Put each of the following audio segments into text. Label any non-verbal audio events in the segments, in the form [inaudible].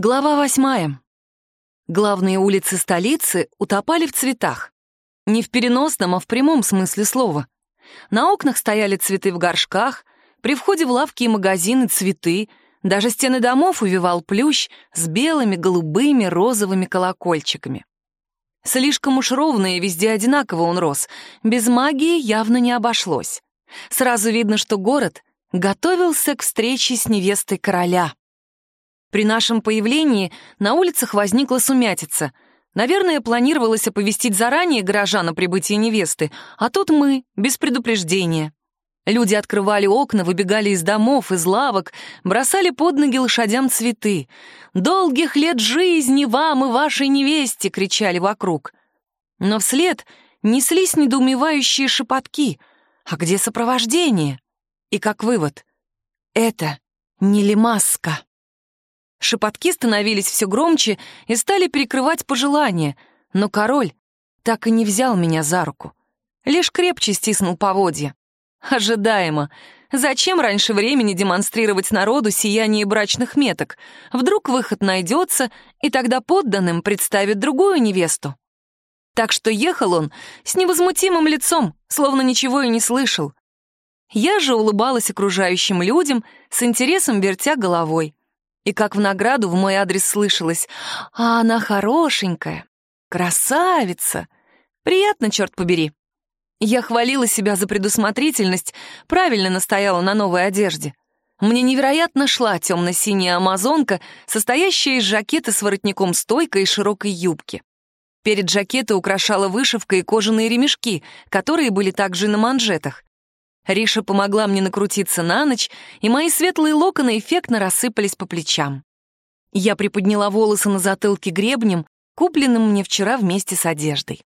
Глава восьмая. Главные улицы столицы утопали в цветах. Не в переносном, а в прямом смысле слова. На окнах стояли цветы в горшках, при входе в лавки и магазины цветы, даже стены домов увивал плющ с белыми, голубыми, розовыми колокольчиками. Слишком уж ровно и везде одинаково он рос, без магии явно не обошлось. Сразу видно, что город готовился к встрече с невестой короля. При нашем появлении на улицах возникла сумятица. Наверное, планировалось оповестить заранее горожан о прибытии невесты, а тут мы, без предупреждения. Люди открывали окна, выбегали из домов, из лавок, бросали под ноги лошадям цветы. «Долгих лет жизни вам и вашей невесте!» — кричали вокруг. Но вслед неслись недоумевающие шепотки. «А где сопровождение?» И как вывод — это не лимаска. Шепотки становились все громче и стали перекрывать пожелания, но король так и не взял меня за руку. Лишь крепче стиснул поводья. Ожидаемо. Зачем раньше времени демонстрировать народу сияние брачных меток? Вдруг выход найдется, и тогда подданным представит другую невесту. Так что ехал он с невозмутимым лицом, словно ничего и не слышал. Я же улыбалась окружающим людям, с интересом вертя головой. И как в награду в мой адрес слышалось «А она хорошенькая, красавица, приятно, черт побери». Я хвалила себя за предусмотрительность, правильно настояла на новой одежде. Мне невероятно шла темно-синяя амазонка, состоящая из жакета с воротником стойкой и широкой юбки. Перед жакета украшала вышивка и кожаные ремешки, которые были также на манжетах. Риша помогла мне накрутиться на ночь, и мои светлые локоны эффектно рассыпались по плечам. Я приподняла волосы на затылке гребнем, купленным мне вчера вместе с одеждой.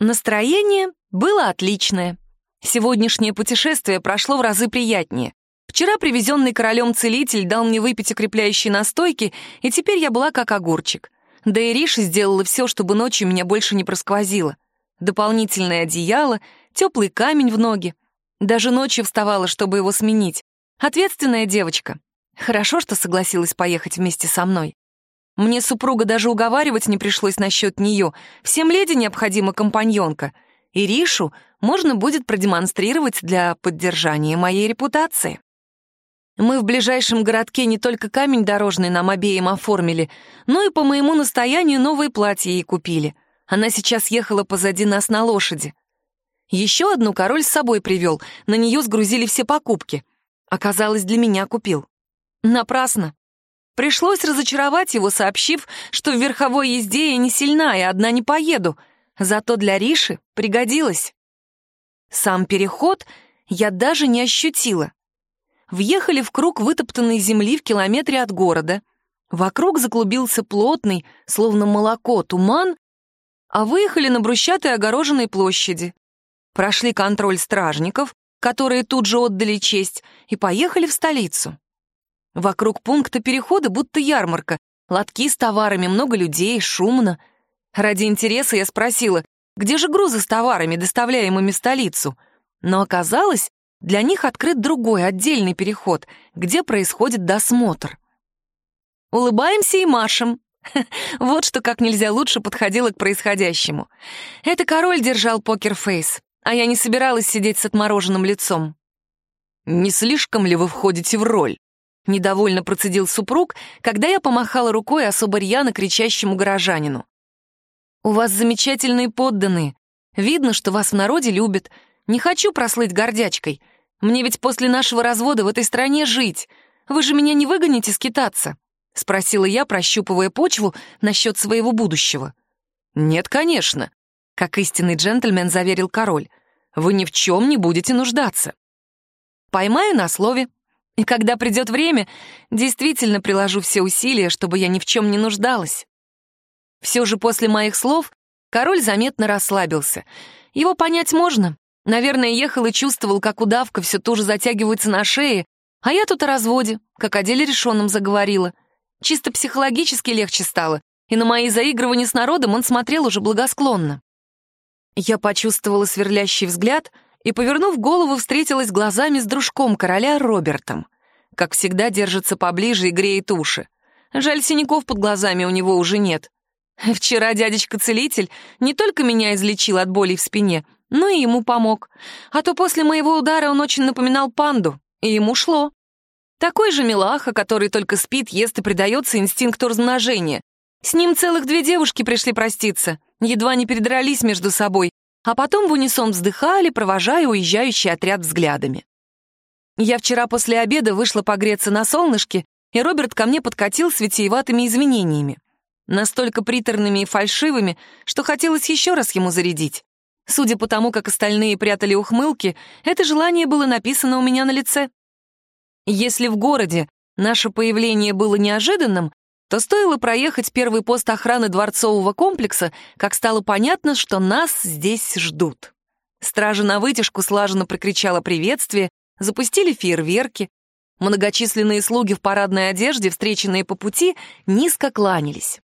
Настроение было отличное. Сегодняшнее путешествие прошло в разы приятнее. Вчера привезенный королем целитель дал мне выпить укрепляющие настойки, и теперь я была как огурчик. Да и Риша сделала все, чтобы ночью меня больше не просквозило. Дополнительное одеяло, теплый камень в ноги, даже ночью вставала, чтобы его сменить. Ответственная девочка. Хорошо, что согласилась поехать вместе со мной. Мне супруга даже уговаривать не пришлось насчет нее. Всем леди необходима компаньонка. И Ришу можно будет продемонстрировать для поддержания моей репутации. Мы в ближайшем городке не только камень дорожный нам обеим оформили, но и по моему настоянию новые платья ей купили. Она сейчас ехала позади нас на лошади. Еще одну король с собой привел, на нее сгрузили все покупки. Оказалось, для меня купил. Напрасно. Пришлось разочаровать его, сообщив, что в верховой езде я не сильна и одна не поеду. Зато для Риши пригодилось. Сам переход я даже не ощутила. Въехали в круг вытоптанной земли в километре от города. Вокруг заклубился плотный, словно молоко, туман, а выехали на брусчатой огороженной площади прошли контроль стражников, которые тут же отдали честь, и поехали в столицу. Вокруг пункта перехода будто ярмарка, лотки с товарами, много людей, шумно. Ради интереса я спросила, где же грузы с товарами, доставляемыми в столицу? Но оказалось, для них открыт другой, отдельный переход, где происходит досмотр. Улыбаемся и машем. [laughs] Вот что как нельзя лучше подходило к происходящему. Это король держал покерфейс а я не собиралась сидеть с отмороженным лицом. «Не слишком ли вы входите в роль?» — недовольно процедил супруг, когда я помахала рукой особо рьяно кричащему горожанину. «У вас замечательные подданные. Видно, что вас в народе любят. Не хочу прослыть гордячкой. Мне ведь после нашего развода в этой стране жить. Вы же меня не выгоните скитаться?» — спросила я, прощупывая почву насчет своего будущего. «Нет, конечно», — как истинный джентльмен заверил король вы ни в чем не будете нуждаться. Поймаю на слове, и когда придет время, действительно приложу все усилия, чтобы я ни в чем не нуждалась. Все же после моих слов король заметно расслабился. Его понять можно. Наверное, ехал и чувствовал, как удавка все туже затягивается на шее, а я тут о разводе, как о деле решенном заговорила. Чисто психологически легче стало, и на мои заигрывания с народом он смотрел уже благосклонно. Я почувствовала сверлящий взгляд и, повернув голову, встретилась глазами с дружком короля Робертом. Как всегда, держится поближе и греет уши. Жаль, синяков под глазами у него уже нет. Вчера дядечка-целитель не только меня излечил от болей в спине, но и ему помог. А то после моего удара он очень напоминал панду, и ему шло. Такой же милаха, который только спит, ест и предается инстинкту размножения. С ним целых две девушки пришли проститься, едва не передрались между собой, а потом в унисон вздыхали, провожая уезжающий отряд взглядами. Я вчера после обеда вышла погреться на солнышке, и Роберт ко мне подкатил с витиеватыми извинениями. Настолько приторными и фальшивыми, что хотелось еще раз ему зарядить. Судя по тому, как остальные прятали ухмылки, это желание было написано у меня на лице. Если в городе наше появление было неожиданным, то стоило проехать первый пост охраны дворцового комплекса, как стало понятно, что нас здесь ждут. Стража на вытяжку слаженно прокричала приветствие, запустили фейерверки. Многочисленные слуги в парадной одежде, встреченные по пути, низко кланялись.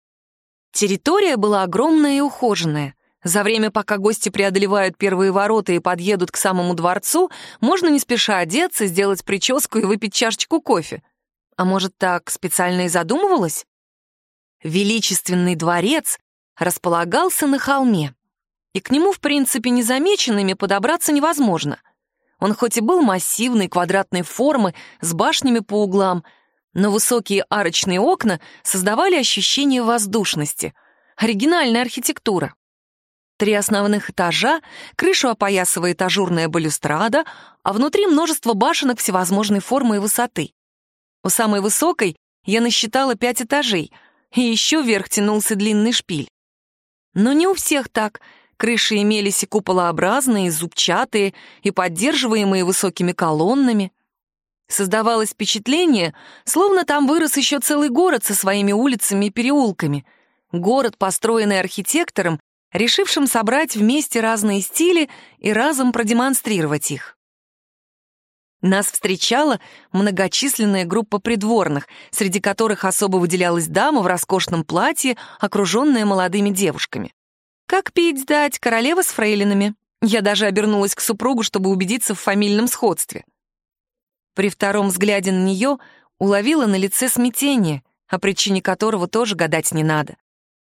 Территория была огромная и ухоженная. За время, пока гости преодолевают первые ворота и подъедут к самому дворцу, можно не спеша одеться, сделать прическу и выпить чашечку кофе. А может, так специально и задумывалось? Величественный дворец располагался на холме, и к нему, в принципе, незамеченными подобраться невозможно. Он хоть и был массивной, квадратной формы, с башнями по углам, но высокие арочные окна создавали ощущение воздушности, оригинальная архитектура. Три основных этажа, крышу опоясывает ажурная балюстрада, а внутри множество башенок всевозможной формы и высоты. У самой высокой я насчитала пять этажей, и еще вверх тянулся длинный шпиль. Но не у всех так. Крыши имелись и куполообразные, и зубчатые, и поддерживаемые высокими колоннами. Создавалось впечатление, словно там вырос еще целый город со своими улицами и переулками. Город, построенный архитектором, решившим собрать вместе разные стили и разом продемонстрировать их. Нас встречала многочисленная группа придворных, среди которых особо выделялась дама в роскошном платье, окруженная молодыми девушками. Как пить дать, королева с фрейлинами. Я даже обернулась к супругу, чтобы убедиться в фамильном сходстве. При втором взгляде на нее уловила на лице смятение, о причине которого тоже гадать не надо.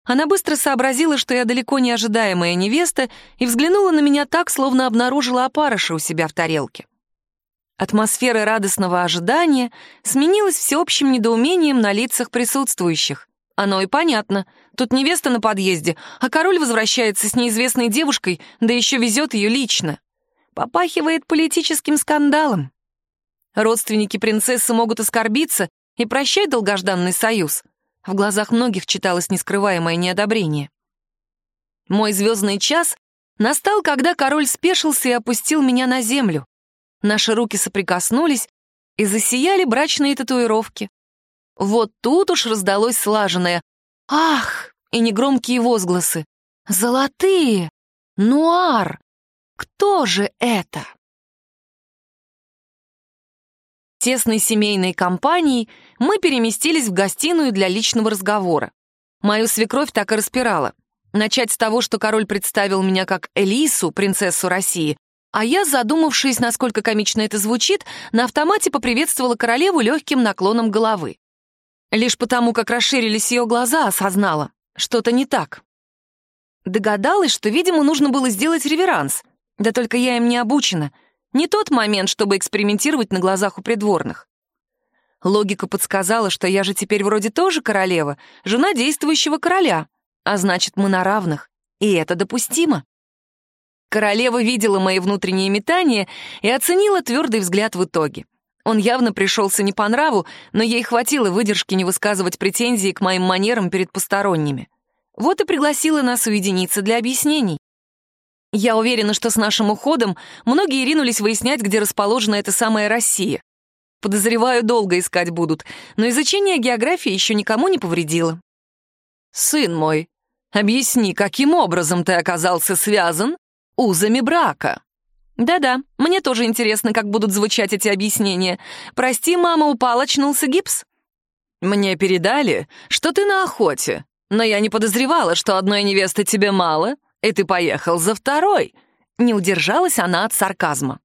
Она быстро сообразила, что я далеко не ожидаемая невеста, и взглянула на меня так, словно обнаружила опарыша у себя в тарелке. Атмосфера радостного ожидания сменилась всеобщим недоумением на лицах присутствующих. Оно и понятно. Тут невеста на подъезде, а король возвращается с неизвестной девушкой, да еще везет ее лично. Попахивает политическим скандалом. Родственники принцессы могут оскорбиться и прощать долгожданный союз — в глазах многих читалось нескрываемое неодобрение. Мой звездный час настал, когда король спешился и опустил меня на землю. Наши руки соприкоснулись и засияли брачные татуировки. Вот тут уж раздалось слаженное «Ах!» и негромкие возгласы. «Золотые! Нуар! Кто же это?» тесной семейной компанией мы переместились в гостиную для личного разговора. Мою свекровь так и распирала. Начать с того, что король представил меня как Элису, принцессу России, а я, задумавшись, насколько комично это звучит, на автомате поприветствовала королеву легким наклоном головы. Лишь потому, как расширились ее глаза, осознала, что-то не так. Догадалась, что, видимо, нужно было сделать реверанс. Да только я им не обучена — не тот момент, чтобы экспериментировать на глазах у придворных. Логика подсказала, что я же теперь вроде тоже королева, жена действующего короля, а значит, мы на равных, и это допустимо. Королева видела мои внутренние метания и оценила твердый взгляд в итоге. Он явно пришелся не по нраву, но ей хватило выдержки не высказывать претензии к моим манерам перед посторонними. Вот и пригласила нас уединиться для объяснений. Я уверена, что с нашим уходом многие ринулись выяснять, где расположена эта самая Россия. Подозреваю, долго искать будут, но изучение географии еще никому не повредило. «Сын мой, объясни, каким образом ты оказался связан узами брака?» «Да-да, мне тоже интересно, как будут звучать эти объяснения. Прости, мама, упал, очнулся гипс». «Мне передали, что ты на охоте, но я не подозревала, что одной невесты тебе мало, и ты поехал за второй!» Не удержалась она от сарказма.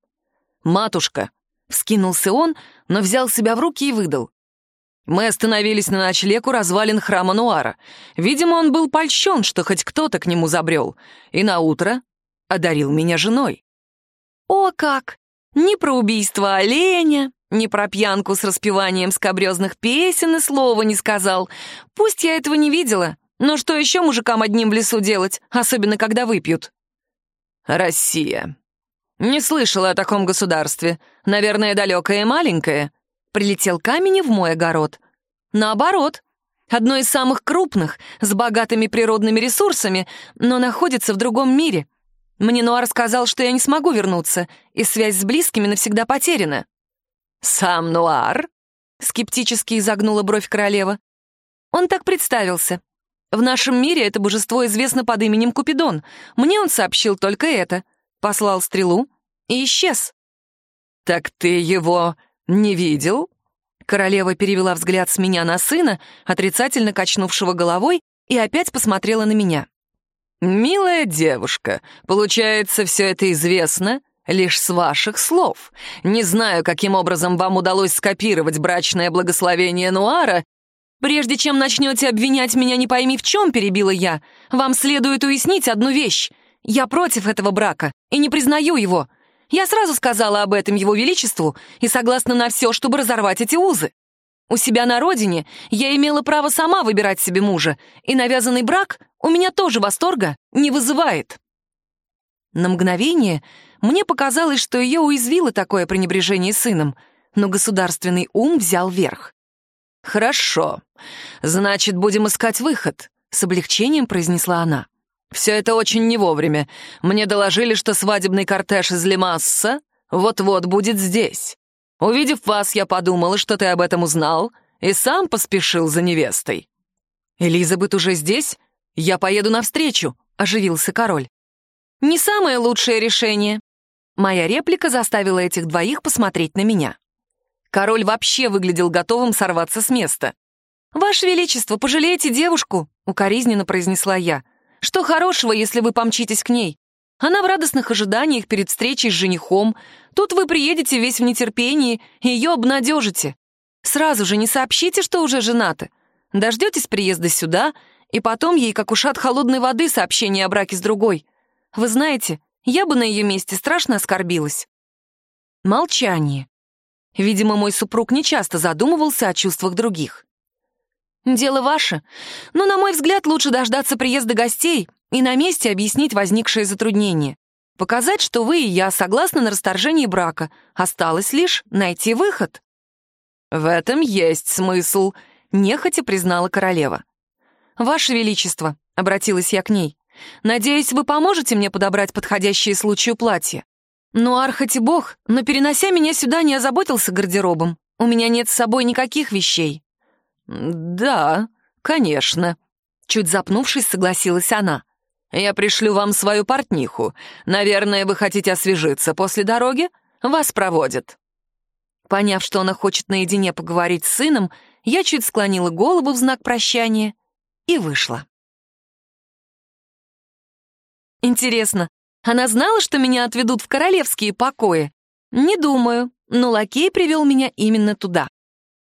«Матушка!» — вскинулся он, но взял себя в руки и выдал. Мы остановились на ночлег у развалин храма Нуара. Видимо, он был польщен, что хоть кто-то к нему забрел. И на утро одарил меня женой. О, как! Ни про убийство оленя, ни про пьянку с распеванием скобрезных песен и слова не сказал. Пусть я этого не видела, но что еще мужикам одним в лесу делать, особенно когда выпьют? Россия. Не слышала о таком государстве. Наверное, далекое и маленькое. Прилетел камень в мой огород. Наоборот, одно из самых крупных, с богатыми природными ресурсами, но находится в другом мире. Мне Нуар сказал, что я не смогу вернуться, и связь с близкими навсегда потеряна. «Сам Нуар?» — скептически изогнула бровь королева. Он так представился. В нашем мире это божество известно под именем Купидон. Мне он сообщил только это. Послал стрелу и исчез. «Так ты его «Не видел?» Королева перевела взгляд с меня на сына, отрицательно качнувшего головой, и опять посмотрела на меня. «Милая девушка, получается, все это известно лишь с ваших слов. Не знаю, каким образом вам удалось скопировать брачное благословение Нуара. Прежде чем начнете обвинять меня не пойми в чем, перебила я, вам следует уяснить одну вещь. Я против этого брака и не признаю его. Я сразу сказала об этом его величеству и согласна на все, чтобы разорвать эти узы. У себя на родине я имела право сама выбирать себе мужа, и навязанный брак у меня тоже восторга не вызывает. На мгновение мне показалось, что ее уязвило такое пренебрежение сыном, но государственный ум взял верх. «Хорошо. Значит, будем искать выход», — с облегчением произнесла она. Все это очень не вовремя. Мне доложили, что свадебный кортеж из Лемасса вот-вот будет здесь. Увидев вас, я подумала, что ты об этом узнал, и сам поспешил за невестой. Элизабет уже здесь? Я поеду навстречу, оживился король. Не самое лучшее решение. Моя реплика заставила этих двоих посмотреть на меня. Король вообще выглядел готовым сорваться с места. «Ваше Величество, пожалейте девушку», — укоризненно произнесла я. Что хорошего, если вы помчитесь к ней? Она в радостных ожиданиях перед встречей с женихом. Тут вы приедете весь в нетерпении и ее обнадежите. Сразу же не сообщите, что уже женаты. Дождетесь приезда сюда, и потом ей, как ушат холодной воды, сообщение о браке с другой. Вы знаете, я бы на ее месте страшно оскорбилась. Молчание. Видимо, мой супруг нечасто задумывался о чувствах других. Дело ваше. Но, на мой взгляд, лучше дождаться приезда гостей и на месте объяснить возникшее затруднение. Показать, что вы и я согласны на расторжение брака. Осталось лишь найти выход. В этом есть смысл, нехотя признала королева. Ваше Величество, обратилась я к ней, надеюсь, вы поможете мне подобрать подходящее случаю платье. Ну, Архати бог, но перенося меня сюда, не озаботился гардеробом. У меня нет с собой никаких вещей. «Да, конечно», — чуть запнувшись, согласилась она. «Я пришлю вам свою портниху. Наверное, вы хотите освежиться после дороги? Вас проводят». Поняв, что она хочет наедине поговорить с сыном, я чуть склонила голову в знак прощания и вышла. Интересно, она знала, что меня отведут в королевские покои? Не думаю, но лакей привел меня именно туда.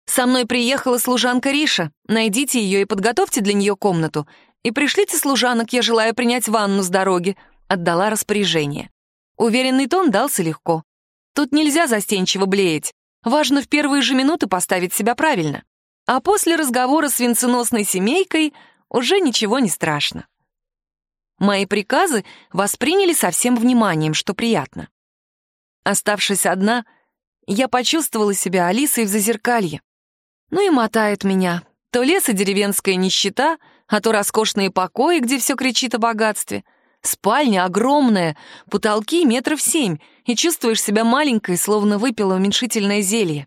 Со мной приехала служанка Риша. Найдите ее и подготовьте для нее комнату. И пришлите служанок, я желаю принять ванну с дороги», — отдала распоряжение. Уверенный тон дался легко. Тут нельзя застенчиво блеять. Важно в первые же минуты поставить себя правильно. А после разговора с венценосной семейкой уже ничего не страшно. Мои приказы восприняли со всем вниманием, что приятно. Оставшись одна, я почувствовала себя Алисой в зазеркалье. Ну и мотает меня. То лес и деревенская нищета, а то роскошные покои, где все кричит о богатстве. Спальня огромная, потолки метров семь, и чувствуешь себя маленькой, словно выпила уменьшительное зелье.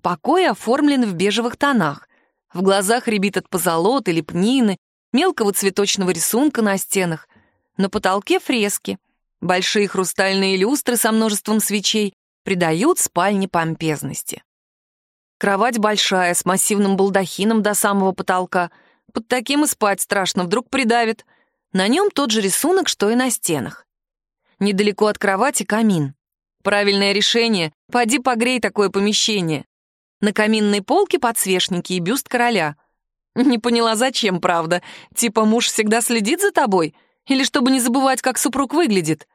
Покой оформлен в бежевых тонах. В глазах рябит от позолоты, лепнины, мелкого цветочного рисунка на стенах. На потолке фрески. Большие хрустальные люстры со множеством свечей придают спальне помпезности. Кровать большая, с массивным балдахином до самого потолка. Под таким и спать страшно, вдруг придавит. На нем тот же рисунок, что и на стенах. Недалеко от кровати камин. Правильное решение — поди погрей такое помещение. На каминной полке подсвечники и бюст короля. Не поняла, зачем, правда. Типа муж всегда следит за тобой? Или чтобы не забывать, как супруг выглядит?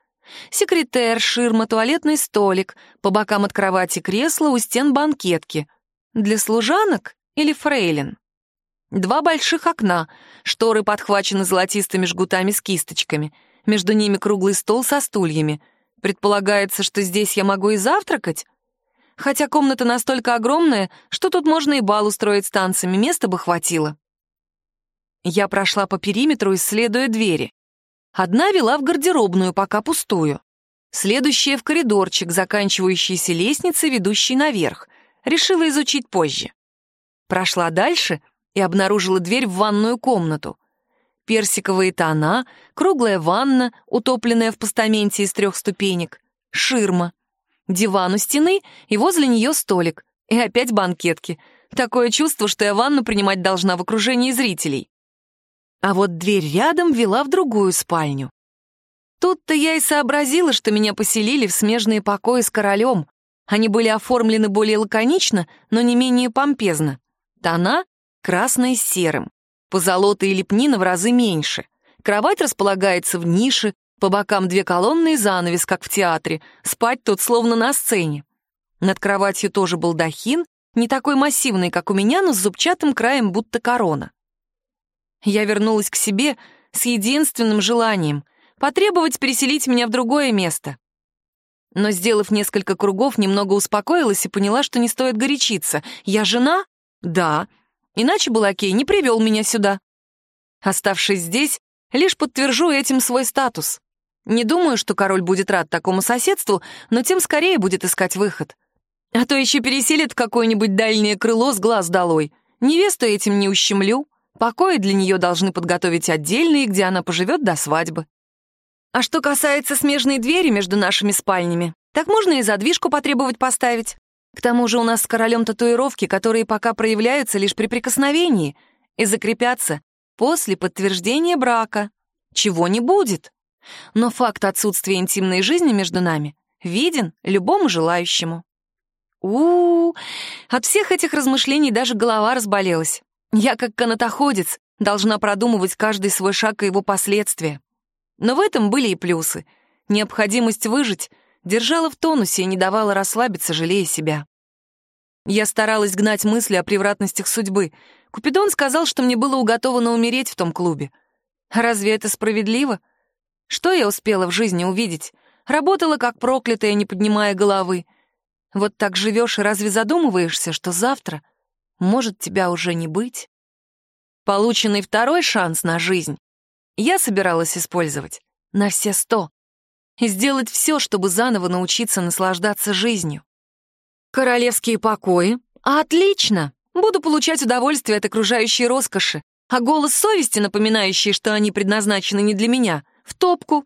Секретер, ширма, туалетный столик, по бокам от кровати кресло, у стен банкетки. Для служанок или фрейлин? Два больших окна, шторы подхвачены золотистыми жгутами с кисточками. Между ними круглый стол со стульями. Предполагается, что здесь я могу и завтракать? Хотя комната настолько огромная, что тут можно и бал устроить с танцами, места бы хватило. Я прошла по периметру, исследуя двери. Одна вела в гардеробную, пока пустую. Следующая — в коридорчик, заканчивающийся лестницей, ведущей наверх. Решила изучить позже. Прошла дальше и обнаружила дверь в ванную комнату. Персиковые тона, круглая ванна, утопленная в постаменте из трех ступенек, ширма, диван у стены и возле нее столик. И опять банкетки. Такое чувство, что я ванну принимать должна в окружении зрителей. А вот дверь рядом вела в другую спальню. Тут-то я и сообразила, что меня поселили в смежные покои с королем. Они были оформлены более лаконично, но не менее помпезно. Тона — красное с серым. Позолота и лепнина в разы меньше. Кровать располагается в нише, по бокам две колонны и занавес, как в театре. Спать тут словно на сцене. Над кроватью тоже был дахин, не такой массивный, как у меня, но с зубчатым краем, будто корона. Я вернулась к себе с единственным желанием — потребовать переселить меня в другое место. Но, сделав несколько кругов, немного успокоилась и поняла, что не стоит горячиться. Я жена? Да. Иначе Балакей не привел меня сюда. Оставшись здесь, лишь подтвержу этим свой статус. Не думаю, что король будет рад такому соседству, но тем скорее будет искать выход. А то еще переселит в какое-нибудь дальнее крыло с глаз долой. Невесту этим не ущемлю. Покои для нее должны подготовить отдельные, где она поживет до свадьбы. А что касается смежной двери между нашими спальнями, так можно и задвижку потребовать поставить. К тому же у нас с королем татуировки, которые пока проявляются лишь при прикосновении и закрепятся после подтверждения брака. Чего не будет. Но факт отсутствия интимной жизни между нами виден любому желающему. У, -у, от всех этих размышлений даже голова разболелась. Я, как канатоходец, должна продумывать каждый свой шаг и его последствия. Но в этом были и плюсы. Необходимость выжить держала в тонусе и не давала расслабиться, жалея себя. Я старалась гнать мысли о превратностях судьбы. Купидон сказал, что мне было уготовано умереть в том клубе. Разве это справедливо? Что я успела в жизни увидеть? Работала как проклятая, не поднимая головы. Вот так живешь и разве задумываешься, что завтра — может тебя уже не быть. Полученный второй шанс на жизнь я собиралась использовать на все сто и сделать все, чтобы заново научиться наслаждаться жизнью. Королевские покои? Отлично! Буду получать удовольствие от окружающей роскоши, а голос совести, напоминающий, что они предназначены не для меня, в топку.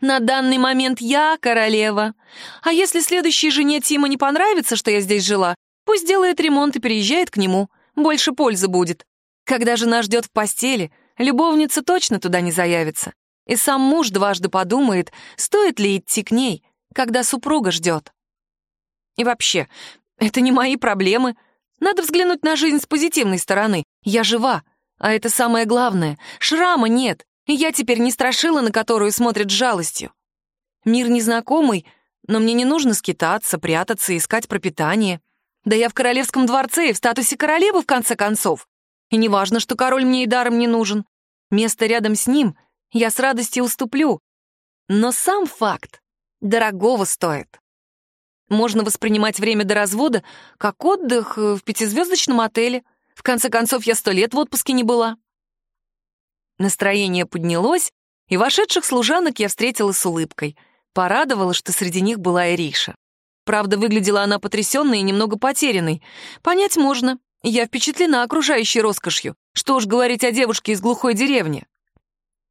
На данный момент я королева. А если следующей жене Тима не понравится, что я здесь жила, Пусть делает ремонт и переезжает к нему. Больше пользы будет. Когда жена ждет в постели, любовница точно туда не заявится. И сам муж дважды подумает, стоит ли идти к ней, когда супруга ждет. И вообще, это не мои проблемы. Надо взглянуть на жизнь с позитивной стороны. Я жива, а это самое главное. Шрама нет, и я теперь не страшила, на которую смотрят с жалостью. Мир незнакомый, но мне не нужно скитаться, прятаться искать пропитание. Да я в королевском дворце и в статусе королевы, в конце концов. И не важно, что король мне и даром не нужен. Место рядом с ним я с радостью уступлю. Но сам факт дорогого стоит. Можно воспринимать время до развода как отдых в пятизвездочном отеле. В конце концов, я сто лет в отпуске не была. Настроение поднялось, и вошедших служанок я встретила с улыбкой. Порадовала, что среди них была Ириша. Правда, выглядела она потрясенной и немного потерянной. Понять можно. Я впечатлена окружающей роскошью. Что уж говорить о девушке из глухой деревни.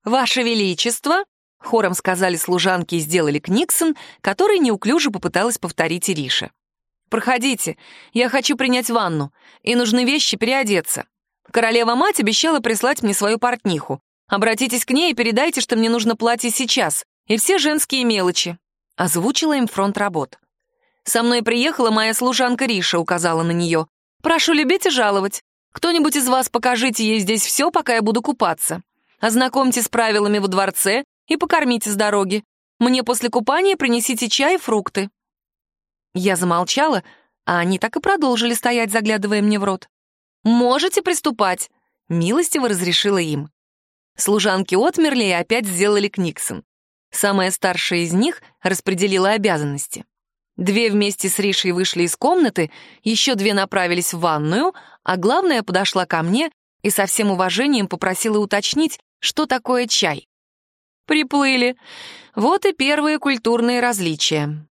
«Ваше Величество!» — хором сказали служанки и сделали Книксон, который неуклюже попыталась повторить Ириша. «Проходите, я хочу принять ванну, и нужны вещи переодеться. Королева-мать обещала прислать мне свою портниху. Обратитесь к ней и передайте, что мне нужно платье сейчас, и все женские мелочи». Озвучила им фронт работ. «Со мной приехала моя служанка Риша», — указала на нее. Прошу любить и жаловать. Кто-нибудь из вас покажите ей здесь все, пока я буду купаться. Ознакомьте с правилами во дворце и покормите с дороги. Мне после купания принесите чай и фрукты». Я замолчала, а они так и продолжили стоять, заглядывая мне в рот. «Можете приступать», — милостиво разрешила им. Служанки отмерли и опять сделали книксон. Самая старшая из них распределила обязанности. Две вместе с Ришей вышли из комнаты, еще две направились в ванную, а главная подошла ко мне и со всем уважением попросила уточнить, что такое чай. Приплыли. Вот и первые культурные различия.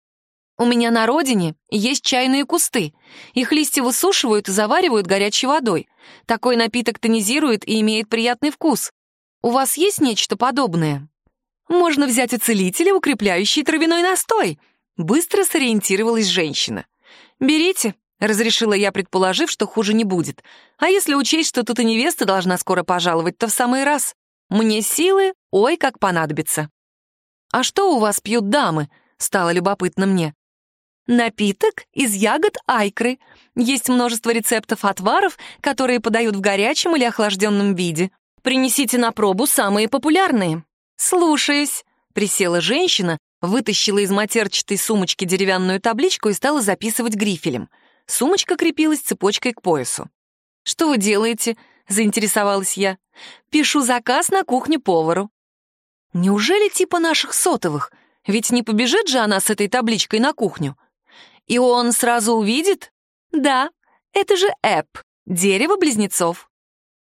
У меня на родине есть чайные кусты. Их листья высушивают и заваривают горячей водой. Такой напиток тонизирует и имеет приятный вкус. У вас есть нечто подобное? Можно взять у целителя укрепляющий травяной настой. Быстро сориентировалась женщина. Берите, разрешила я, предположив, что хуже не будет. А если учесть, что тут и невеста должна скоро пожаловать, то в самый раз. Мне силы, ой, как понадобится. А что у вас пьют дамы? Стало любопытно мне. Напиток из ягод айкры. Есть множество рецептов отваров, которые подают в горячем или охлажденном виде. Принесите на пробу самые популярные. Слушаюсь. Присела женщина, вытащила из матерчатой сумочки деревянную табличку и стала записывать грифелем. Сумочка крепилась цепочкой к поясу. «Что вы делаете?» — заинтересовалась я. «Пишу заказ на кухню повару». «Неужели типа наших сотовых? Ведь не побежит же она с этой табличкой на кухню?» И он сразу увидит? Да, это же Эп, дерево близнецов.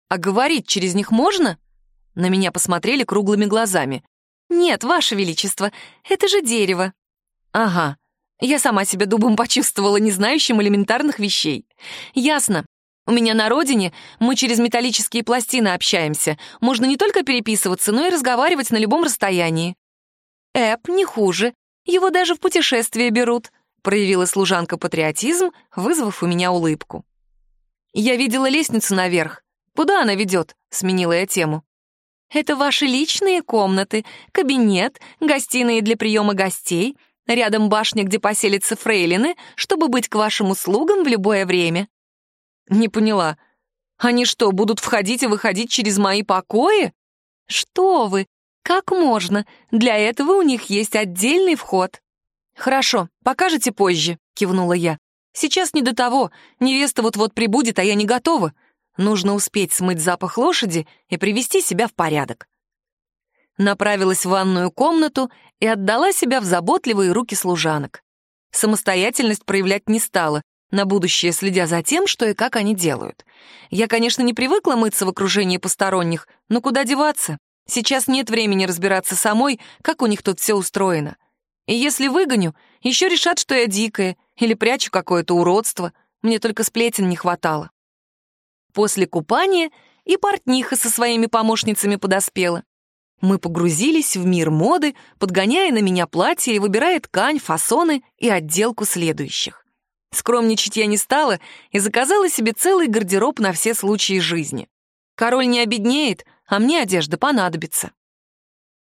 А говорить через них можно? На меня посмотрели круглыми глазами. Нет, Ваше Величество, это же дерево. Ага, я сама себя дубом почувствовала, не знающим элементарных вещей. Ясно. У меня на родине мы через металлические пластины общаемся. Можно не только переписываться, но и разговаривать на любом расстоянии. Эп не хуже. Его даже в путешествие берут проявила служанка патриотизм, вызвав у меня улыбку. «Я видела лестницу наверх. Куда она ведет?» — сменила я тему. «Это ваши личные комнаты, кабинет, гостиные для приема гостей, рядом башня, где поселятся фрейлины, чтобы быть к вашим услугам в любое время». «Не поняла. Они что, будут входить и выходить через мои покои?» «Что вы! Как можно? Для этого у них есть отдельный вход». «Хорошо, покажете позже», — кивнула я. «Сейчас не до того. Невеста вот-вот прибудет, а я не готова. Нужно успеть смыть запах лошади и привести себя в порядок». Направилась в ванную комнату и отдала себя в заботливые руки служанок. Самостоятельность проявлять не стала, на будущее следя за тем, что и как они делают. Я, конечно, не привыкла мыться в окружении посторонних, но куда деваться? Сейчас нет времени разбираться самой, как у них тут все устроено. И если выгоню, еще решат, что я дикая или прячу какое-то уродство. Мне только сплетен не хватало. После купания и портниха со своими помощницами подоспела. Мы погрузились в мир моды, подгоняя на меня платье и выбирая ткань, фасоны и отделку следующих. Скромничать я не стала и заказала себе целый гардероб на все случаи жизни. Король не обеднеет, а мне одежда понадобится.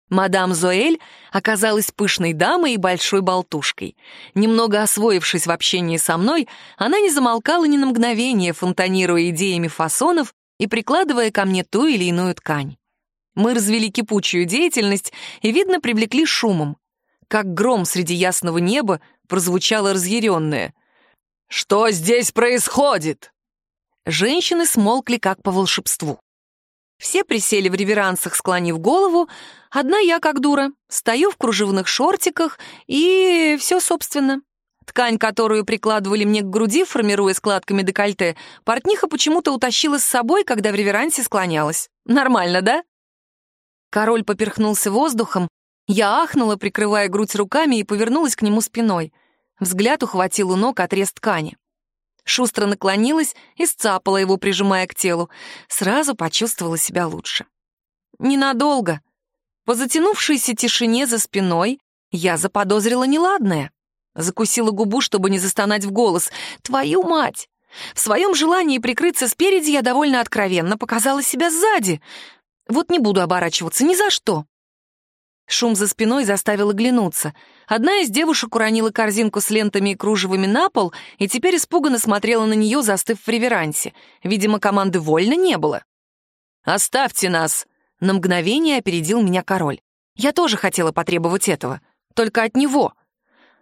Мадам Зоэль оказалась пышной дамой и большой болтушкой. Немного освоившись в общении со мной, она не замолкала ни на мгновение, фонтанируя идеями фасонов и прикладывая ко мне ту или иную ткань. Мы развели кипучую деятельность и, видно, привлекли шумом. Как гром среди ясного неба прозвучало разъяренное. «Что здесь происходит?» Женщины смолкли как по волшебству. Все присели в реверансах, склонив голову. Одна я, как дура, стою в кружевных шортиках, и все, собственно. Ткань, которую прикладывали мне к груди, формируя складками декольте, портниха почему-то утащила с собой, когда в реверансе склонялась. Нормально, да? Король поперхнулся воздухом. Я ахнула, прикрывая грудь руками, и повернулась к нему спиной. Взгляд ухватил у ног отрез ткани. Шустро наклонилась и сцапала его, прижимая к телу. Сразу почувствовала себя лучше. Ненадолго. По затянувшейся тишине за спиной я заподозрила неладное. Закусила губу, чтобы не застонать в голос. «Твою мать!» В своем желании прикрыться спереди я довольно откровенно показала себя сзади. Вот не буду оборачиваться ни за что. Шум за спиной заставил оглянуться. Одна из девушек уронила корзинку с лентами и кружевами на пол и теперь испуганно смотрела на нее, застыв в реверансе. Видимо, команды «Вольно» не было. «Оставьте нас!» — на мгновение опередил меня король. Я тоже хотела потребовать этого, только от него.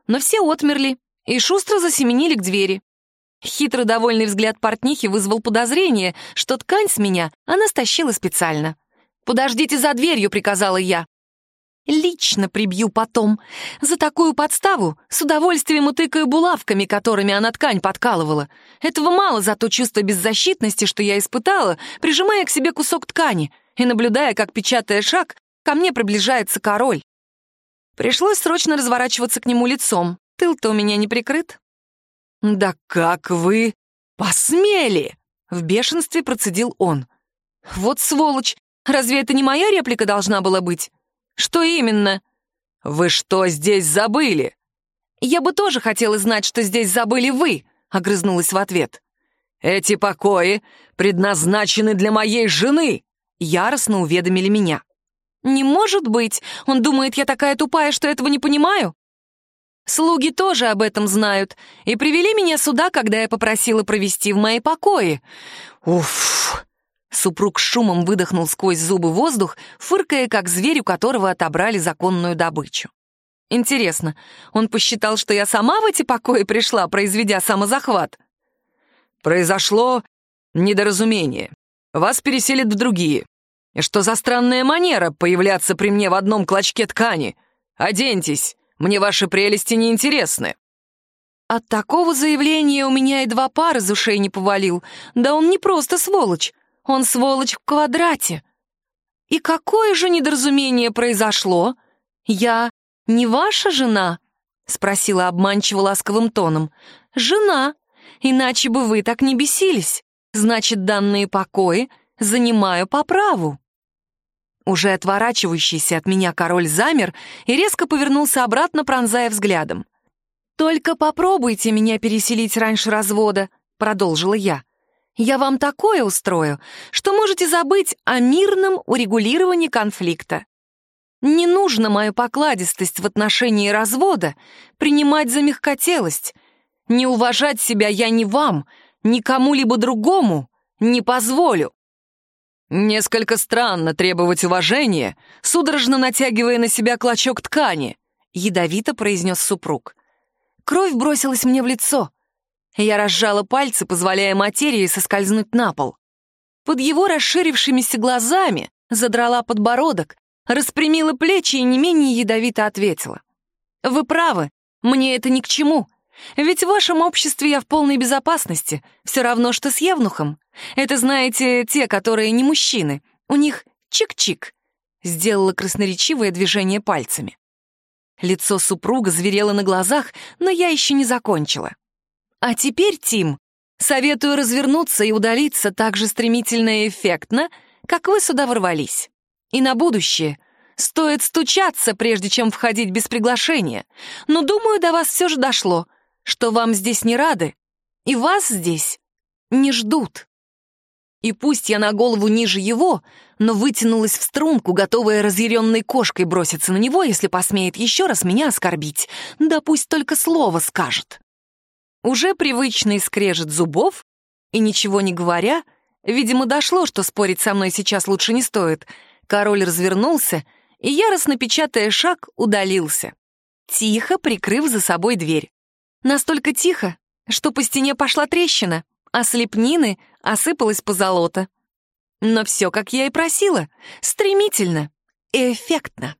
Но все отмерли и шустро засеменили к двери. Хитро довольный взгляд портнихи вызвал подозрение, что ткань с меня она стащила специально. «Подождите за дверью», — приказала я. Лично прибью потом. За такую подставу с удовольствием утыкаю булавками, которыми она ткань подкалывала. Этого мало за то чувство беззащитности, что я испытала, прижимая к себе кусок ткани и наблюдая, как, печатая шаг, ко мне приближается король. Пришлось срочно разворачиваться к нему лицом. Тыл-то у меня не прикрыт. «Да как вы посмели!» — в бешенстве процедил он. «Вот сволочь! Разве это не моя реплика должна была быть?» «Что именно?» «Вы что здесь забыли?» «Я бы тоже хотела знать, что здесь забыли вы», — огрызнулась в ответ. «Эти покои предназначены для моей жены», — яростно уведомили меня. «Не может быть! Он думает, я такая тупая, что этого не понимаю?» Слуги тоже об этом знают и привели меня сюда, когда я попросила провести в мои покои. Уф! Супруг шумом выдохнул сквозь зубы воздух, фыркая, как зверь, у которого отобрали законную добычу. Интересно, он посчитал, что я сама в эти покои пришла, произведя самозахват? Произошло недоразумение. Вас переселят в другие. И что за странная манера появляться при мне в одном клочке ткани? Оденьтесь, мне ваши прелести не интересны. От такого заявления у меня и два пара из ушей не повалил. Да он не просто сволочь. Он сволочь в квадрате. И какое же недоразумение произошло? Я не ваша жена? Спросила обманчиво ласковым тоном. Жена, иначе бы вы так не бесились. Значит, данные покои занимаю по праву. Уже отворачивающийся от меня король замер и резко повернулся обратно, пронзая взглядом. «Только попробуйте меня переселить раньше развода», — продолжила я. Я вам такое устрою, что можете забыть о мирном урегулировании конфликта. Не нужно мою покладистость в отношении развода принимать за мягкотелость. Не уважать себя я ни вам, ни кому-либо другому не позволю. Несколько странно требовать уважения, судорожно натягивая на себя клочок ткани, ядовито произнес супруг. Кровь бросилась мне в лицо — я разжала пальцы, позволяя материи соскользнуть на пол. Под его расширившимися глазами задрала подбородок, распрямила плечи и не менее ядовито ответила. «Вы правы, мне это ни к чему. Ведь в вашем обществе я в полной безопасности, все равно, что с Евнухом. Это, знаете, те, которые не мужчины. У них чик-чик». Сделала красноречивое движение пальцами. Лицо супруга зверело на глазах, но я еще не закончила. А теперь, Тим, советую развернуться и удалиться так же стремительно и эффектно, как вы сюда ворвались. И на будущее стоит стучаться, прежде чем входить без приглашения. Но, думаю, до вас все же дошло, что вам здесь не рады, и вас здесь не ждут. И пусть я на голову ниже его, но вытянулась в струнку, готовая разъяренной кошкой броситься на него, если посмеет еще раз меня оскорбить. Да пусть только слово скажет. Уже привычный скрежет зубов, и ничего не говоря, видимо, дошло, что спорить со мной сейчас лучше не стоит. Король развернулся и, яростно печатая шаг, удалился, тихо прикрыв за собой дверь. Настолько тихо, что по стене пошла трещина, а слепнины осыпалась позолота. Но все, как я и просила, стремительно и эффектно.